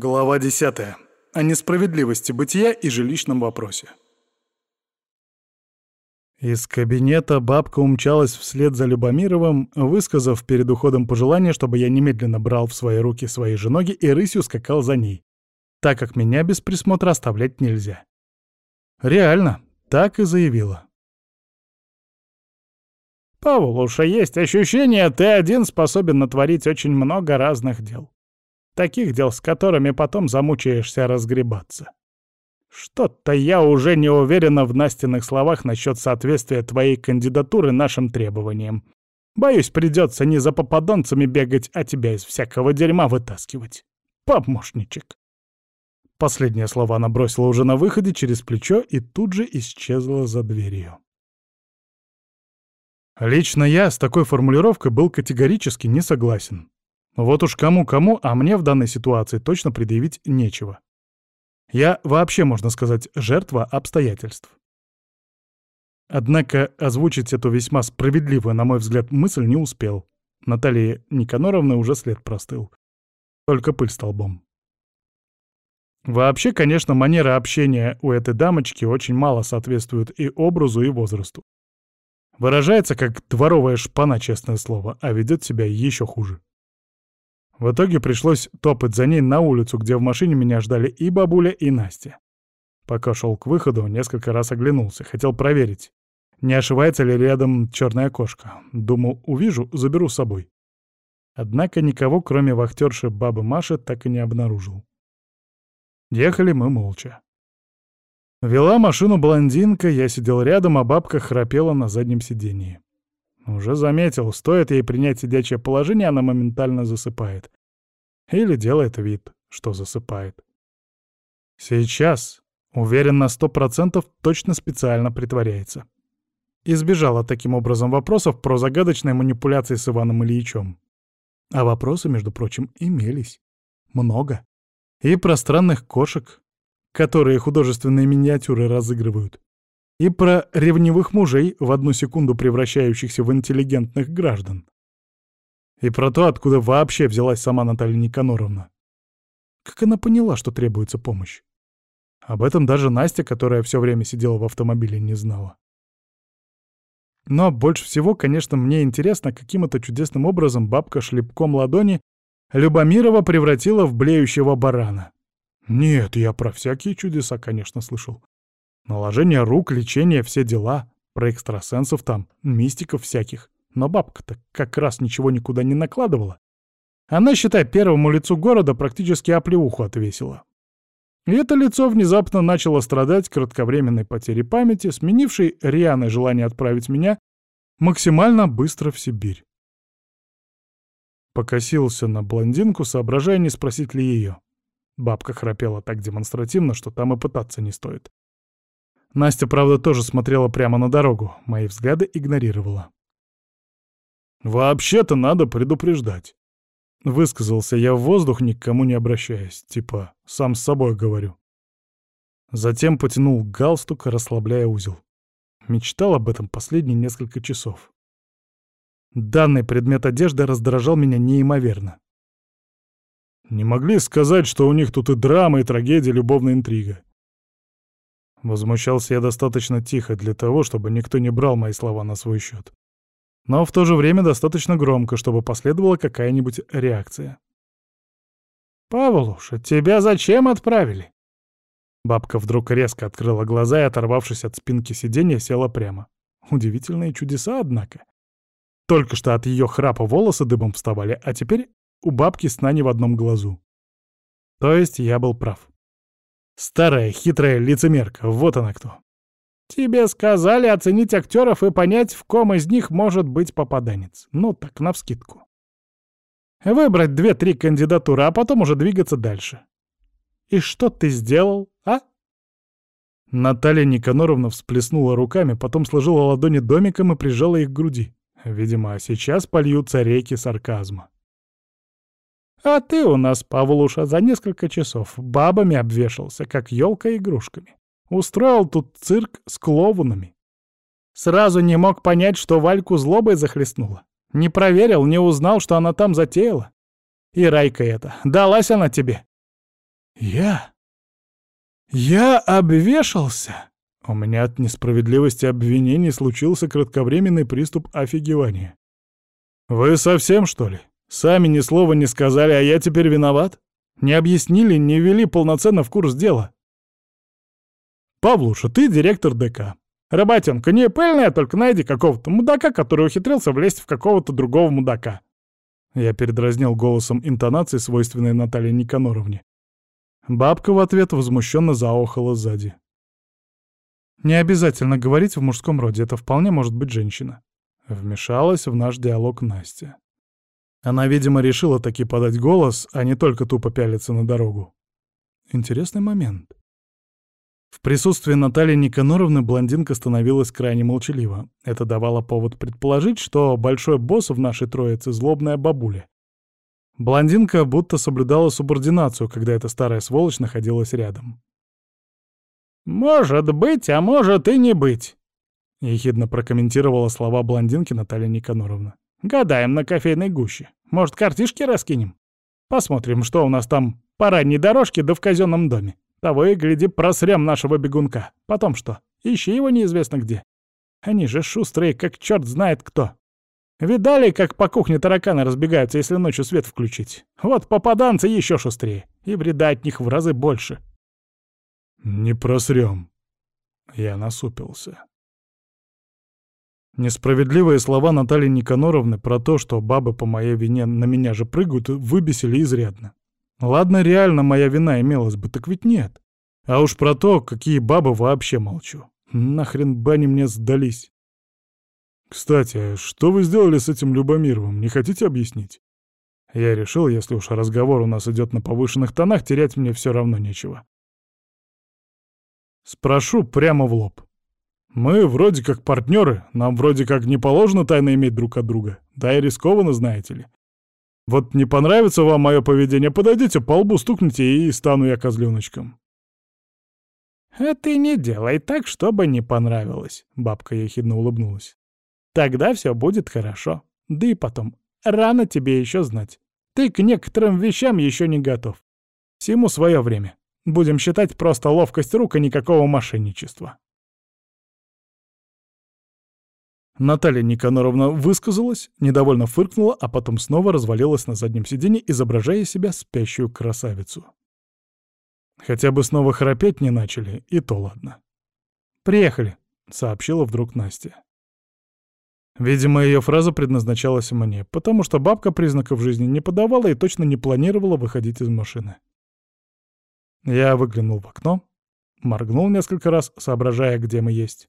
Глава 10. О несправедливости бытия и жилищном вопросе. Из кабинета бабка умчалась вслед за Любомировым, высказав перед уходом пожелание, чтобы я немедленно брал в свои руки свои же ноги и рысью скакал за ней, так как меня без присмотра оставлять нельзя. Реально, так и заявила. «Павлуша, есть ощущение, ты один способен натворить очень много разных дел. Таких дел, с которыми потом замучаешься разгребаться. Что-то я уже не уверена в Настиных словах насчет соответствия твоей кандидатуры нашим требованиям. Боюсь, придется не за попаданцами бегать, а тебя из всякого дерьма вытаскивать. Помощничек. Последнее слово она бросила уже на выходе через плечо и тут же исчезла за дверью. Лично я с такой формулировкой был категорически не согласен. Вот уж кому-кому, а мне в данной ситуации точно предъявить нечего. Я вообще, можно сказать, жертва обстоятельств. Однако озвучить эту весьма справедливую, на мой взгляд, мысль не успел. Наталья Никаноровна уже след простыл. Только пыль столбом. Вообще, конечно, манера общения у этой дамочки очень мало соответствует и образу, и возрасту. Выражается как дворовая шпана, честное слово, а ведет себя еще хуже. В итоге пришлось топать за ней на улицу, где в машине меня ждали и бабуля, и Настя. Пока шел к выходу, несколько раз оглянулся, хотел проверить, не ошивается ли рядом черная кошка. Думал, увижу, заберу с собой. Однако никого, кроме вахтерши бабы Маши, так и не обнаружил. Ехали мы молча. Вела машину блондинка, я сидел рядом, а бабка храпела на заднем сидении. Уже заметил, стоит ей принять сидячее положение, она моментально засыпает. Или делает вид, что засыпает. Сейчас, уверен на сто процентов, точно специально притворяется. Избежала таким образом вопросов про загадочные манипуляции с Иваном Ильичем. А вопросы, между прочим, имелись. Много. И про странных кошек, которые художественные миниатюры разыгрывают и про ревнивых мужей, в одну секунду превращающихся в интеллигентных граждан. И про то, откуда вообще взялась сама Наталья Никаноровна. Как она поняла, что требуется помощь? Об этом даже Настя, которая все время сидела в автомобиле, не знала. Но больше всего, конечно, мне интересно, каким это чудесным образом бабка шлепком ладони Любомирова превратила в блеющего барана. Нет, я про всякие чудеса, конечно, слышал. Наложение рук, лечение, все дела. Про экстрасенсов там, мистиков всяких. Но бабка-то как раз ничего никуда не накладывала. Она, считай, первому лицу города практически оплеуху отвесила. И это лицо внезапно начало страдать кратковременной потерей памяти, сменившей рьяное желание отправить меня максимально быстро в Сибирь. Покосился на блондинку, соображая, не спросить ли ее. Бабка храпела так демонстративно, что там и пытаться не стоит. Настя, правда, тоже смотрела прямо на дорогу, мои взгляды игнорировала. «Вообще-то надо предупреждать», — высказался я в воздух, никому не обращаясь, типа «сам с собой говорю». Затем потянул галстук, расслабляя узел. Мечтал об этом последние несколько часов. Данный предмет одежды раздражал меня неимоверно. Не могли сказать, что у них тут и драма, и трагедия, любовная интрига. Возмущался я достаточно тихо для того, чтобы никто не брал мои слова на свой счет. Но в то же время достаточно громко, чтобы последовала какая-нибудь реакция. «Павлуша, тебя зачем отправили?» Бабка вдруг резко открыла глаза и, оторвавшись от спинки сиденья, села прямо. Удивительные чудеса, однако. Только что от ее храпа волосы дыбом вставали, а теперь у бабки сна не в одном глазу. То есть я был прав. Старая хитрая лицемерка, вот она кто. Тебе сказали оценить актеров и понять, в ком из них может быть попаданец. Ну так, навскидку. Выбрать две-три кандидатуры, а потом уже двигаться дальше. И что ты сделал, а? Наталья Никаноровна всплеснула руками, потом сложила ладони домиком и прижала их к груди. Видимо, сейчас польются реки сарказма. А ты у нас, Павлуша, за несколько часов бабами обвешался, как елка игрушками. Устроил тут цирк с клоунами. Сразу не мог понять, что Вальку злобой захлестнула. Не проверил, не узнал, что она там затеяла. И Райка эта, далась она тебе. Я? Я обвешался? У меня от несправедливости обвинений случился кратковременный приступ офигевания. Вы совсем, что ли? Сами ни слова не сказали, а я теперь виноват? Не объяснили, не ввели полноценно в курс дела. Павлуша, ты директор ДК. Работенка не пыльная, только найди какого-то мудака, который ухитрился влезть в какого-то другого мудака. Я передразнил голосом интонации, свойственной Наталье Никаноровне. Бабка в ответ возмущенно заохала сзади. «Не обязательно говорить в мужском роде, это вполне может быть женщина». Вмешалась в наш диалог Настя. Она, видимо, решила таки подать голос, а не только тупо пялиться на дорогу. Интересный момент. В присутствии Натальи Никаноровны блондинка становилась крайне молчалива. Это давало повод предположить, что большой босс в нашей троице — злобная бабуля. Блондинка будто соблюдала субординацию, когда эта старая сволочь находилась рядом. «Может быть, а может и не быть», — ехидно прокомментировала слова блондинки Наталья Никаноровна. «Гадаем на кофейной гуще. Может, картишки раскинем? Посмотрим, что у нас там по ранней дорожке да в казенном доме. Того и гляди, просрем нашего бегунка. Потом что? Ищи его неизвестно где. Они же шустрые, как черт знает кто. Видали, как по кухне тараканы разбегаются, если ночью свет включить? Вот попаданцы еще шустрее, и вреда от них в разы больше. Не просрем. Я насупился. Несправедливые слова Натальи Никаноровны про то, что бабы по моей вине на меня же прыгают, выбесили изрядно. Ладно, реально моя вина имелась бы, так ведь нет. А уж про то, какие бабы вообще молчу. Нахрен бы они мне сдались. Кстати, что вы сделали с этим Любомировым, не хотите объяснить? Я решил, если уж разговор у нас идет на повышенных тонах, терять мне все равно нечего. Спрошу прямо в лоб. Мы вроде как партнеры, нам вроде как не положено тайно иметь друг от друга. Да и рискованно, знаете ли. Вот не понравится вам мое поведение, подойдите, по лбу стукните, и стану я козленочком. «А ты не делай так, чтобы не понравилось», — бабка ехидно улыбнулась. «Тогда все будет хорошо. Да и потом, рано тебе еще знать. Ты к некоторым вещам еще не готов. Всему свое время. Будем считать просто ловкость рук и никакого мошенничества». Наталья Никаноровна высказалась, недовольно фыркнула, а потом снова развалилась на заднем сиденье, изображая себя спящую красавицу. Хотя бы снова храпеть не начали, и то ладно. «Приехали», — сообщила вдруг Настя. Видимо, ее фраза предназначалась мне, потому что бабка признаков жизни не подавала и точно не планировала выходить из машины. Я выглянул в окно, моргнул несколько раз, соображая, где мы есть.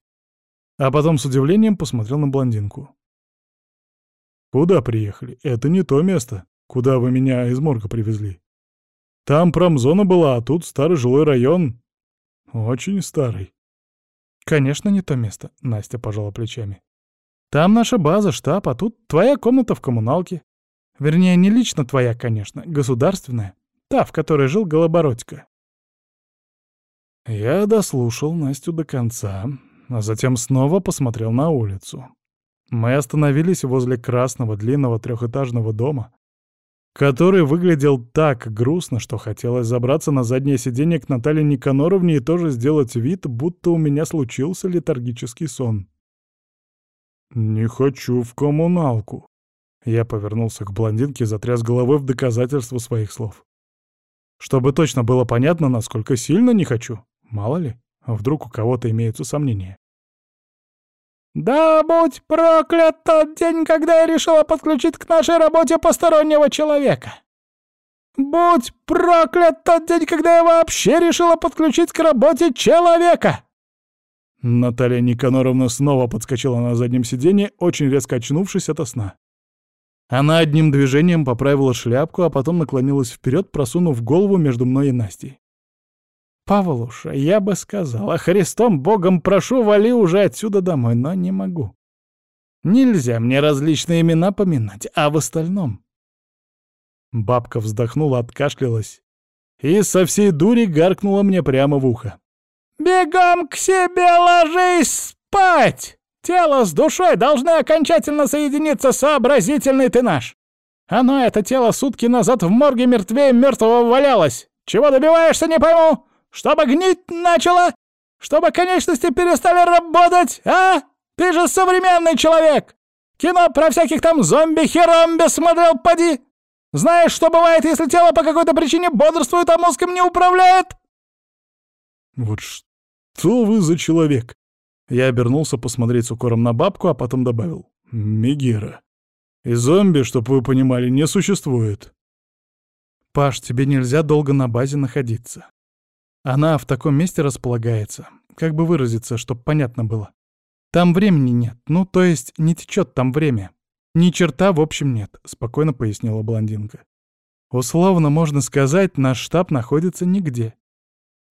А потом с удивлением посмотрел на блондинку. «Куда приехали? Это не то место, куда вы меня из морга привезли. Там промзона была, а тут старый жилой район. Очень старый». «Конечно, не то место», — Настя пожала плечами. «Там наша база, штаб, а тут твоя комната в коммуналке. Вернее, не лично твоя, конечно, государственная. Та, в которой жил Голобородько». Я дослушал Настю до конца, а затем снова посмотрел на улицу. Мы остановились возле красного длинного трехэтажного дома, который выглядел так грустно, что хотелось забраться на заднее сиденье к Наталье Никаноровне и тоже сделать вид, будто у меня случился летаргический сон. «Не хочу в коммуналку». Я повернулся к блондинке и затряс головой в доказательство своих слов. Чтобы точно было понятно, насколько сильно не хочу. Мало ли. А вдруг у кого-то имеются сомнения? «Да будь проклят тот день, когда я решила подключить к нашей работе постороннего человека! Будь проклят тот день, когда я вообще решила подключить к работе человека!» Наталья Никаноровна снова подскочила на заднем сиденье, очень резко очнувшись от сна. Она одним движением поправила шляпку, а потом наклонилась вперед, просунув голову между мной и Настей. Павлуша, я бы сказала, Христом Богом прошу, вали уже отсюда домой, но не могу. Нельзя мне различные имена поминать, а в остальном... Бабка вздохнула, откашлялась и со всей дури гаркнула мне прямо в ухо. «Бегом к себе ложись спать! Тело с душой должны окончательно соединиться, сообразительный ты наш! Оно, это тело, сутки назад в морге мертвее мертвого валялось! Чего добиваешься, не пойму? Чтобы гнить начало? Чтобы конечности перестали работать, а? Ты же современный человек! Кино про всяких там зомби-херомби смотрел, поди! Знаешь, что бывает, если тело по какой-то причине бодрствует, а мозг им не управляет?» «Вот что вы за человек?» Я обернулся посмотреть с укором на бабку, а потом добавил. «Мегера. И зомби, чтоб вы понимали, не существует». «Паш, тебе нельзя долго на базе находиться. Она в таком месте располагается. Как бы выразиться, чтоб понятно было. Там времени нет, ну, то есть не течет там время. Ни черта, в общем, нет», — спокойно пояснила блондинка. «Условно можно сказать, наш штаб находится нигде.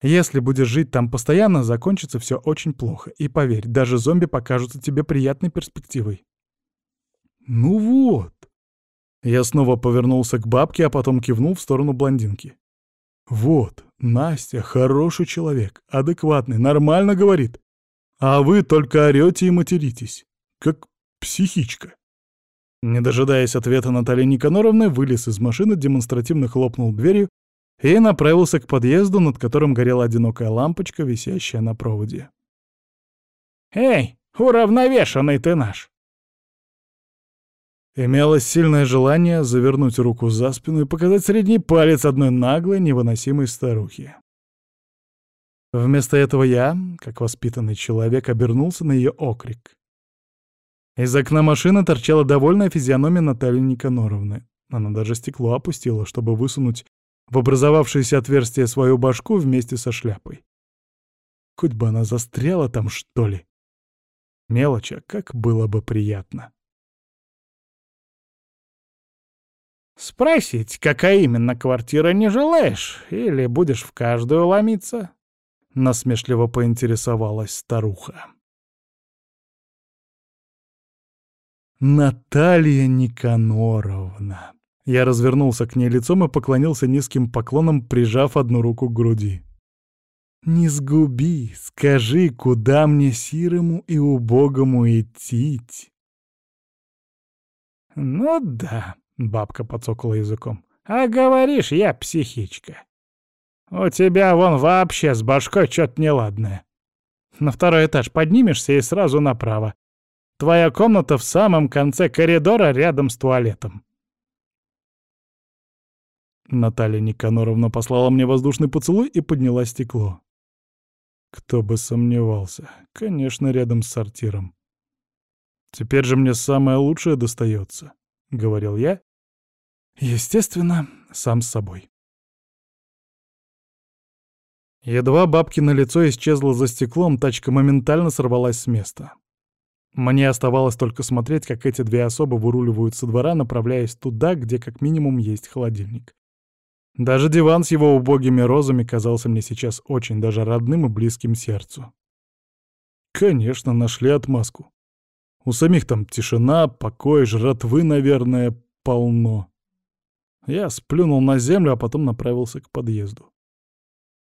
Если будешь жить там постоянно, закончится все очень плохо. И поверь, даже зомби покажутся тебе приятной перспективой». «Ну вот». Я снова повернулся к бабке, а потом кивнул в сторону блондинки. «Вот, Настя хороший человек, адекватный, нормально говорит. А вы только орете и материтесь, как психичка». Не дожидаясь ответа Натальи Никаноровны, вылез из машины, демонстративно хлопнул дверью и направился к подъезду, над которым горела одинокая лампочка, висящая на проводе. «Эй, уравновешенный ты наш!» Имелось сильное желание завернуть руку за спину и показать средний палец одной наглой, невыносимой старухи. Вместо этого я, как воспитанный человек, обернулся на ее окрик. Из окна машины торчала довольная физиономия Натальи Никаноровны. Она даже стекло опустила, чтобы высунуть в образовавшееся отверстие свою башку вместе со шляпой. Хоть бы она застряла там, что ли. Мелочь, а как было бы приятно. «Спросить, какая именно квартира не желаешь, или будешь в каждую ломиться?» — насмешливо поинтересовалась старуха. Наталья Никаноровна. Я развернулся к ней лицом и поклонился низким поклоном, прижав одну руку к груди. «Не сгуби, скажи, куда мне сирому и убогому идти?» «Ну да», — бабка подсокала языком, — «а говоришь, я психичка. У тебя вон вообще с башкой что-то неладное. На второй этаж поднимешься и сразу направо. Твоя комната в самом конце коридора рядом с туалетом. Наталья Никаноровна послала мне воздушный поцелуй и подняла стекло. Кто бы сомневался. Конечно, рядом с сортиром. Теперь же мне самое лучшее достается, — говорил я. Естественно, сам с собой. Едва бабки на лицо исчезло за стеклом, тачка моментально сорвалась с места. Мне оставалось только смотреть, как эти две особы выруливают со двора, направляясь туда, где как минимум есть холодильник. Даже диван с его убогими розами казался мне сейчас очень даже родным и близким сердцу. Конечно, нашли отмазку. У самих там тишина, покой, жратвы, наверное, полно. Я сплюнул на землю, а потом направился к подъезду.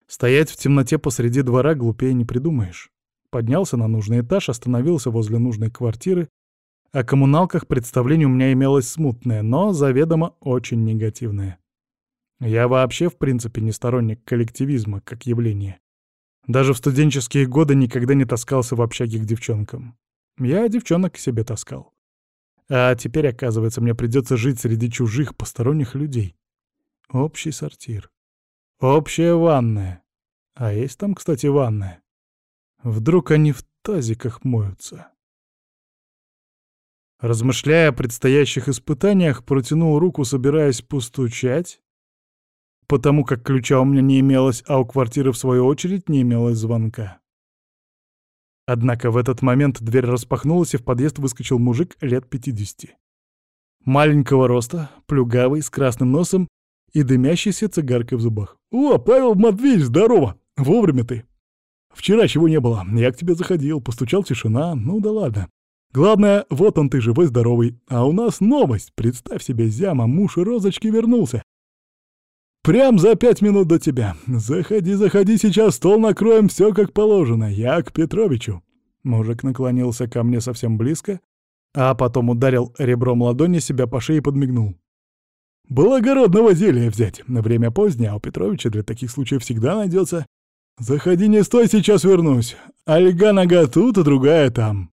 Стоять в темноте посреди двора глупее не придумаешь. Поднялся на нужный этаж, остановился возле нужной квартиры. О коммуналках представление у меня имелось смутное, но заведомо очень негативное. Я вообще, в принципе, не сторонник коллективизма как явления. Даже в студенческие годы никогда не таскался в общаге к девчонкам. Я девчонок к себе таскал. А теперь, оказывается, мне придется жить среди чужих, посторонних людей. Общий сортир. Общая ванная. А есть там, кстати, ванная. Вдруг они в тазиках моются? Размышляя о предстоящих испытаниях, протянул руку, собираясь постучать, потому как ключа у меня не имелось, а у квартиры, в свою очередь, не имелось звонка. Однако в этот момент дверь распахнулась, и в подъезд выскочил мужик лет 50. Маленького роста, плюгавый, с красным носом и дымящейся цигаркой в зубах. «О, Павел Матвеевич, здорово! Вовремя ты!» Вчера чего не было. Я к тебе заходил, постучал тишина. Ну да ладно. Главное, вот он ты живой-здоровый. А у нас новость. Представь себе, Зяма, муж Розочки вернулся. Прям за пять минут до тебя. Заходи, заходи, сейчас стол накроем, все как положено. Я к Петровичу. Мужик наклонился ко мне совсем близко, а потом ударил ребром ладони себя по шее и подмигнул. благородного зелья взять. На время позднее, а у Петровича для таких случаев всегда найдется. Заходи, не стой, сейчас вернусь. Ольга нога тут, а другая там.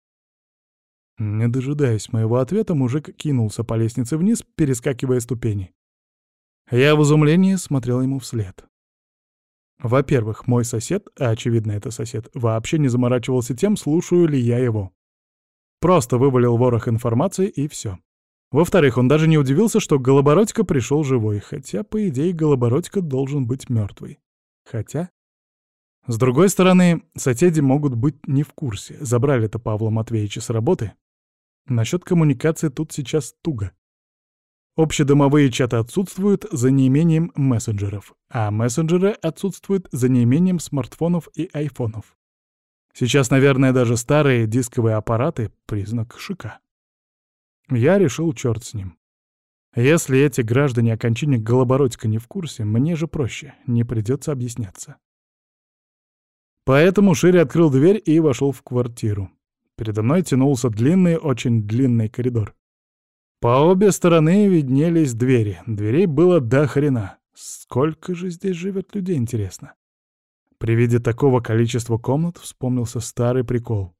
Не дожидаясь моего ответа, мужик кинулся по лестнице вниз, перескакивая ступени. Я в изумлении смотрел ему вслед. Во-первых, мой сосед, а очевидно это сосед, вообще не заморачивался тем, слушаю ли я его. Просто вывалил ворох информации и все. Во-вторых, он даже не удивился, что Голобородько пришел живой, хотя, по идее, Голобородько должен быть мертвый. Хотя... С другой стороны, соседи могут быть не в курсе, забрали-то Павла Матвеевича с работы. Насчет коммуникации тут сейчас туго. Общедомовые чаты отсутствуют за неимением мессенджеров, а мессенджеры отсутствуют за неимением смартфонов и айфонов. Сейчас, наверное, даже старые дисковые аппараты — признак шика. Я решил, черт с ним. Если эти граждане окончания Голобородька не в курсе, мне же проще, не придется объясняться. Поэтому шире открыл дверь и вошел в квартиру. Передо мной тянулся длинный, очень длинный коридор. По обе стороны виднелись двери. Дверей было до хрена. Сколько же здесь живет людей, интересно? При виде такого количества комнат вспомнился старый прикол.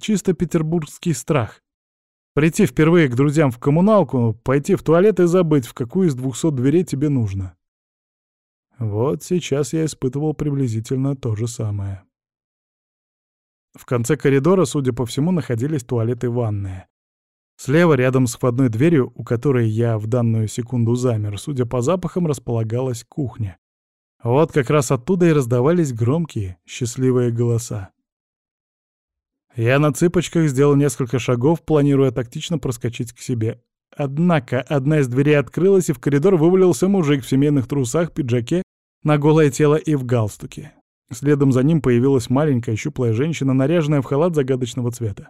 Чисто петербургский страх. Прийти впервые к друзьям в коммуналку, пойти в туалет и забыть, в какую из двухсот дверей тебе нужно. Вот сейчас я испытывал приблизительно то же самое. В конце коридора, судя по всему, находились туалеты и ванная. Слева, рядом с входной дверью, у которой я в данную секунду замер, судя по запахам, располагалась кухня. Вот как раз оттуда и раздавались громкие, счастливые голоса. Я на цыпочках сделал несколько шагов, планируя тактично проскочить к себе. Однако одна из дверей открылась, и в коридор вывалился мужик в семейных трусах, пиджаке, на голое тело и в галстуке. Следом за ним появилась маленькая щуплая женщина, наряженная в халат загадочного цвета.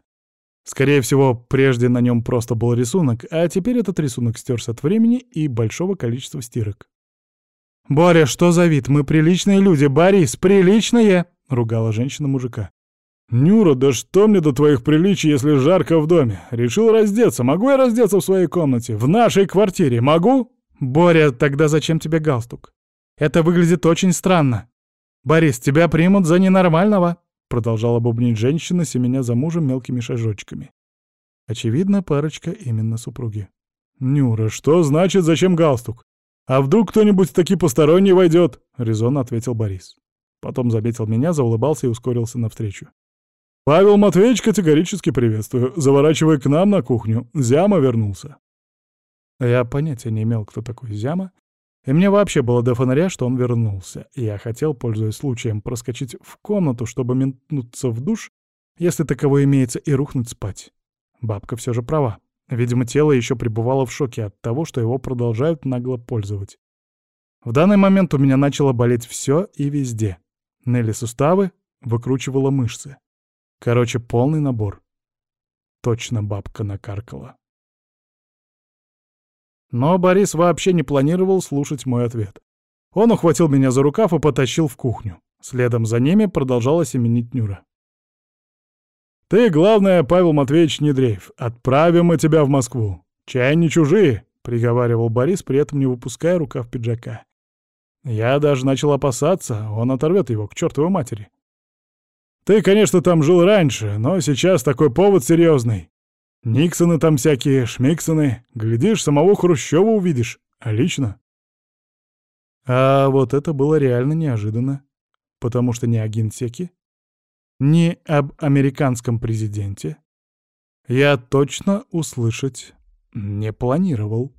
Скорее всего, прежде на нем просто был рисунок, а теперь этот рисунок стерся от времени и большого количества стирок. «Боря, что за вид? Мы приличные люди, Борис, приличные!» — ругала женщина мужика. «Нюра, да что мне до твоих приличий, если жарко в доме? Решил раздеться. Могу я раздеться в своей комнате? В нашей квартире? Могу?» «Боря, тогда зачем тебе галстук? Это выглядит очень странно. Борис, тебя примут за ненормального!» Продолжала бубнить женщина, семеня за мужем мелкими шажочками. Очевидно, парочка именно супруги. «Нюра, что значит, зачем галстук? А вдруг кто-нибудь таки посторонний войдет?» — резонно ответил Борис. Потом заметил меня, заулыбался и ускорился навстречу. «Павел Матвеевич категорически приветствую. Заворачивай к нам на кухню. Зяма вернулся». Я понятия не имел, кто такой Зяма, и мне вообще было до фонаря, что он вернулся. Я хотел, пользуясь случаем, проскочить в комнату, чтобы метнуться в душ, если таковой имеется, и рухнуть спать. Бабка все же права. Видимо, тело еще пребывало в шоке от того, что его продолжают нагло пользовать. В данный момент у меня начало болеть все и везде. Ныли суставы, выкручивала мышцы. Короче, полный набор. Точно бабка накаркала. Но Борис вообще не планировал слушать мой ответ. Он ухватил меня за рукав и потащил в кухню. Следом за ними продолжала семенить Нюра. «Ты, главное, Павел Матвеевич, не дрейф. Отправим мы тебя в Москву. Чай не чужие», — приговаривал Борис, при этом не выпуская рукав пиджака. Я даже начал опасаться, он оторвет его к чертовой матери. «Ты, конечно, там жил раньше, но сейчас такой повод серьезный. Никсоны там всякие, Шмиксоны. Глядишь, самого Хрущева увидишь. А лично. А вот это было реально неожиданно. Потому что ни о генсеке, ни об американском президенте я точно услышать не планировал.